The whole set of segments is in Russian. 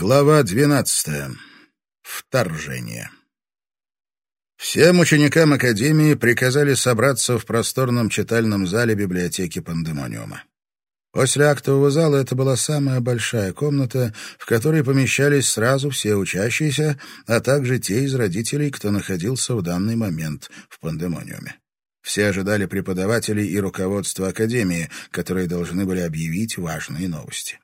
Глава 12. Вторжение. Всем ученикам Академии приказали собраться в просторном читальном зале библиотеки Пандемониума. После актового зала это была самая большая комната, в которой помещались сразу все учащиеся, а также те из родителей, кто находился в данный момент в Пандемониуме. Все ожидали преподавателей и руководства Академии, которые должны были объявить важные новости.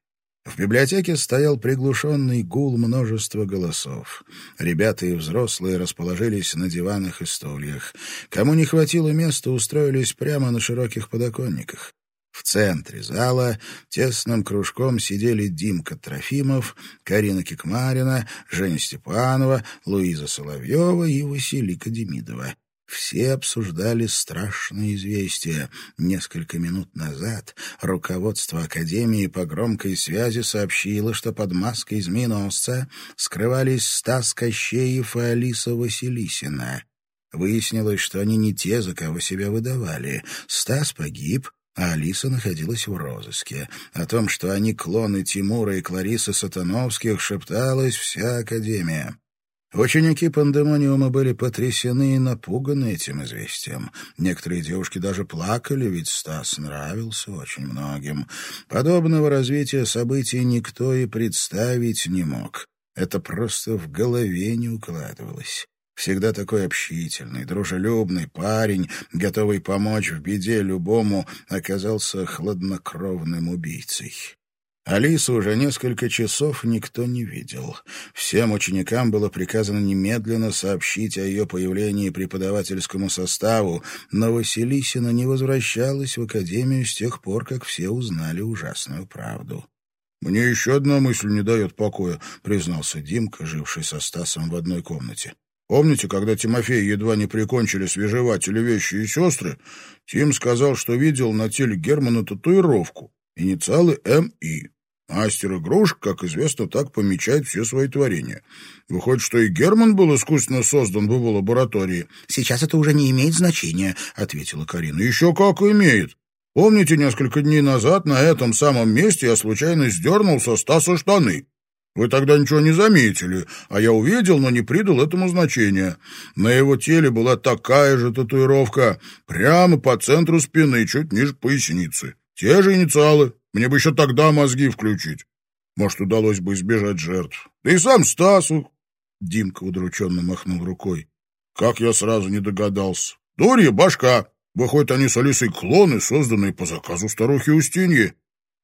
В библиотеке стоял приглушенный гул множества голосов. Ребята и взрослые расположились на диванах и стульях. Кому не хватило места, устроились прямо на широких подоконниках. В центре зала тесным кружком сидели Димка Трофимов, Карина Кикмарина, Женя Степанова, Луиза Соловьева и Василика Демидова. Все обсуждали страшное известие. Несколько минут назад руководство Академии по громкой связи сообщило, что под маской змееносца скрывались Стас Кощеев и Алиса Василисина. Выяснилось, что они не те, за кого себя выдавали. Стас погиб, а Алиса находилась в розыске. О том, что они клоны Тимура и Кларисы Сатановских, шепталась вся Академия. Ученики пандемониума были потрясены и напуганы этим известием. Некоторые девушки даже плакали, ведь Стас нравился очень многим. Подобного развития событий никто и представить не мог. Это просто в голове не укладывалось. Всегда такой общительный, дружелюбный парень, готовый помочь в беде любому, оказался хладнокровным убийцей. Алису уже несколько часов никто не видел. Всем ученикам было приказано немедленно сообщить о ее появлении преподавательскому составу, но Василисина не возвращалась в академию с тех пор, как все узнали ужасную правду. «Мне еще одна мысль не дает покоя», — признался Димка, живший со Стасом в одной комнате. «Помните, когда Тимофея едва не прикончили свежеватели вещи и сестры, Тим сказал, что видел на теле Германа татуировку, инициалы М.И. Мастер игрушек, как известно, так помечает все свои творения. Выходит, что и Герман был искусственно создан в его лаборатории. — Сейчас это уже не имеет значения, — ответила Карина. — Еще как имеет. Помните, несколько дней назад на этом самом месте я случайно сдернул со Стаса штаны? Вы тогда ничего не заметили, а я увидел, но не придал этому значения. На его теле была такая же татуировка, прямо по центру спины, чуть ниже поясницы. Те же инициалы. Мне бы еще тогда мозги включить. Может, удалось бы избежать жертв. Да и сам Стасу. Димка удрученно махнул рукой. Как я сразу не догадался. Дурья башка. Выходит, они с Алисой клоны, созданные по заказу старухи Устиньи.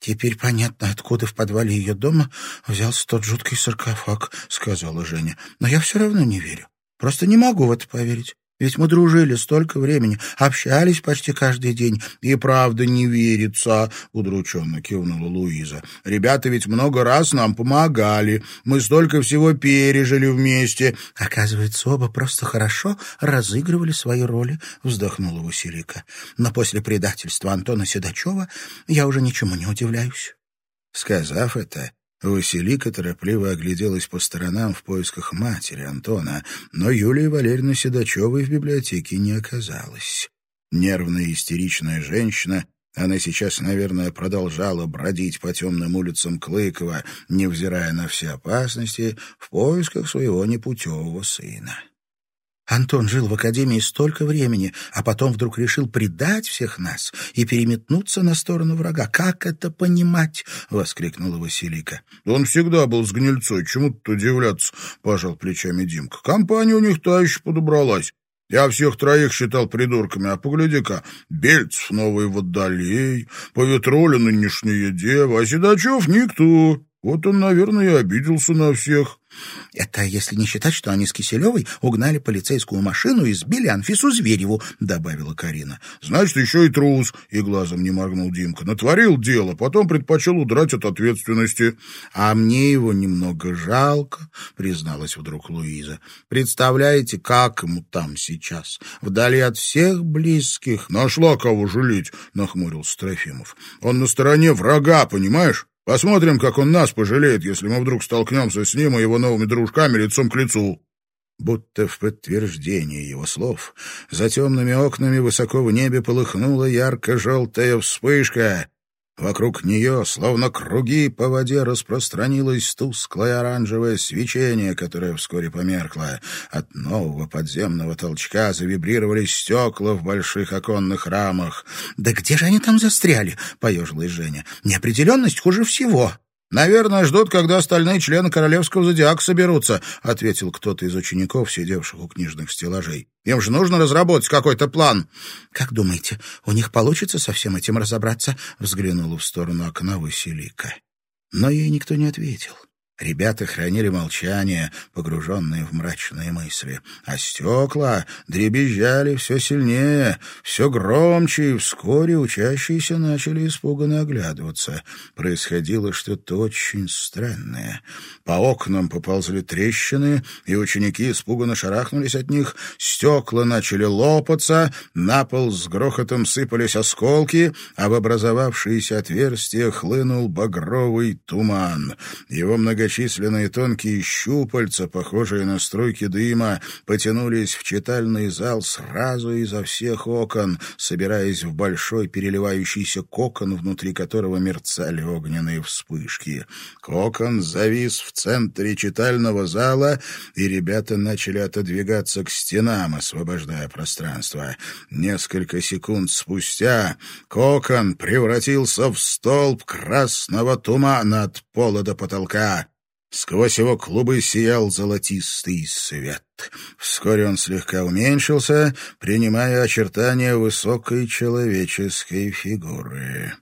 «Теперь понятно, откуда в подвале ее дома взялся тот жуткий саркофаг», — сказала Женя. «Но я все равно не верю. Просто не могу в это поверить. Ведь мы дружили столько времени, общались почти каждый день. И правда не верится, — удрученно кивнула Луиза. Ребята ведь много раз нам помогали. Мы столько всего пережили вместе. Оказывается, оба просто хорошо разыгрывали свои роли, — вздохнула Василика. Но после предательства Антона Седачева я уже ничему не удивляюсь. Сказав это, Василика торопливо огляделась по сторонам в поисках матери Антона, но Юлии Валерьевны Седачевой в библиотеке не оказалось. Нервная истеричная женщина, она сейчас, наверное, продолжала бродить по темным улицам Клыкова, невзирая на все опасности, в поисках своего непутевого сына. Антон жил в академии столько времени, а потом вдруг решил предать всех нас и переметнуться на сторону врага. Как это понимать? — воскликнула Василика. — Он всегда был с гнильцой, чему тут удивляться, — пожал плечами Димка. — Компания у них та еще подобралась. Я всех троих считал придурками, а погляди-ка, Бельцев новый водолей, Поветроля нынешняя дева, а Седачев никто. Вот он, наверное, и обиделся на всех. Это если не считать, что они с Киселевой угнали полицейскую машину и сбили Анфису Звереву, — добавила Карина. — Значит, еще и трус, — и глазом не моргнул Димка. Натворил дело, потом предпочел удрать от ответственности. — А мне его немного жалко, — призналась вдруг Луиза. — Представляете, как ему там сейчас, вдали от всех близких. — Нашла кого жалеть, — нахмурился Трофимов. — Он на стороне врага, понимаешь? Посмотрим, как он нас пожалеет, если мы вдруг столкнемся с ним и его новыми дружками лицом к лицу». Будто в подтверждение его слов, за темными окнами высоко в небе полыхнула ярко-желтая вспышка. Вокруг нее, словно круги по воде, распространилось тусклое оранжевое свечение, которое вскоре померкло. От нового подземного толчка завибрировали стекла в больших оконных рамах. «Да где же они там застряли?» — поежилась Женя. «Неопределенность хуже всего». «Наверное, ждут, когда остальные члены королевского зодиака соберутся», — ответил кто-то из учеников, сидевших у книжных стеллажей. «Им же нужно разработать какой-то план». «Как думаете, у них получится со всем этим разобраться?» — взглянула в сторону окна Василика. Но ей никто не ответил. Ребята хранили молчание, погруженные в мрачные мысли. А стекла дребезжали все сильнее, все громче, и вскоре учащиеся начали испуганно оглядываться. Происходило что-то очень странное. По окнам поползли трещины, и ученики испуганно шарахнулись от них. Стекла начали лопаться, на пол с грохотом сыпались осколки, а в образовавшиеся отверстия хлынул багровый туман. Его многочисленные Многочисленные тонкие щупальца, похожие на струйки дыма, потянулись в читальный зал сразу изо всех окон, собираясь в большой переливающийся кокон, внутри которого мерцали огненные вспышки. Кокон завис в центре читального зала, и ребята начали отодвигаться к стенам, освобождая пространство. Несколько секунд спустя кокон превратился в столб красного тумана от пола до потолка. Сквозь его клубы сиял золотистый свет. Вскоре он слегка уменьшился, принимая очертания высокой человеческой фигуры.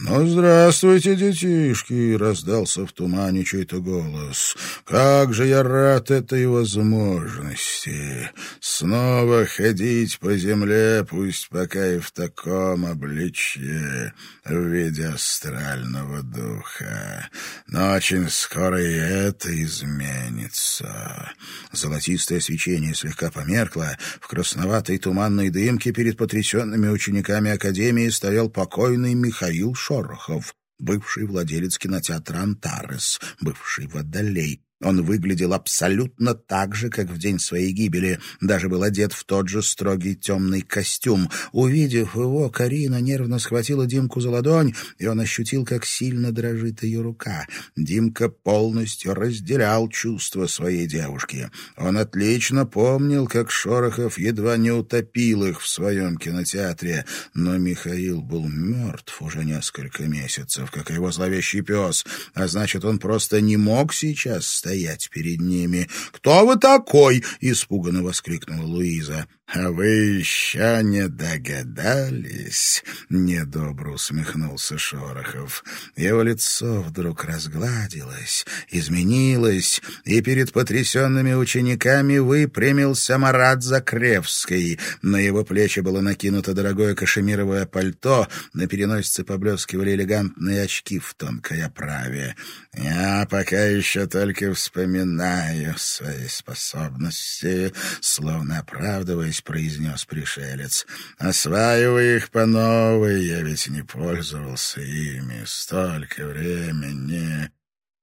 «Ну, здравствуйте, детишки!» — раздался в тумане чей-то голос. «Как же я рад этой возможности! Снова ходить по земле, пусть пока и в таком обличье, в виде астрального духа. Но очень скоро и это изменится». Золотистое свечение слегка померкло. В красноватой туманной дымке перед потрясенными учениками Академии стоял покойный Михаил Шорохов, бывший владелец кинотеатра «Антарес», бывший водолей, он выглядел абсолютно так же, как в день своей гибели, даже был одет в тот же строгий темный костюм. Увидев его, Карина нервно схватила Димку за ладонь, и он ощутил, как сильно дрожит ее рука. Димка полностью разделял чувства своей девушки. Он отлично помнил, как Шорохов едва не утопил их в своем кинотеатре, но Михаил был мертв уже несколько месяцев, как его зловещий пес, а значит, он просто не мог сейчас стоять перед ними. «Кто вы такой?» — испуганно воскликнула Луиза. «А вы еще не догадались?» — недобро усмехнулся Шорохов. Его лицо вдруг разгладилось, изменилось, и перед потрясенными учениками выпрямился Марат Закревский. На его плечи было накинуто дорогое кашемировое пальто, на переносице поблескивали элегантные очки в тонкой оправе. «Я пока еще только вспоминаю свои способности», словно оправдываясь, — произнес пришелец. «Осваивай их по новой, я ведь не пользовался ими столько времени».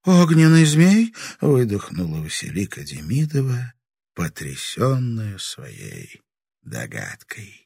«Огненный змей?» — выдохнула Василика Демидова, потрясенная своей догадкой.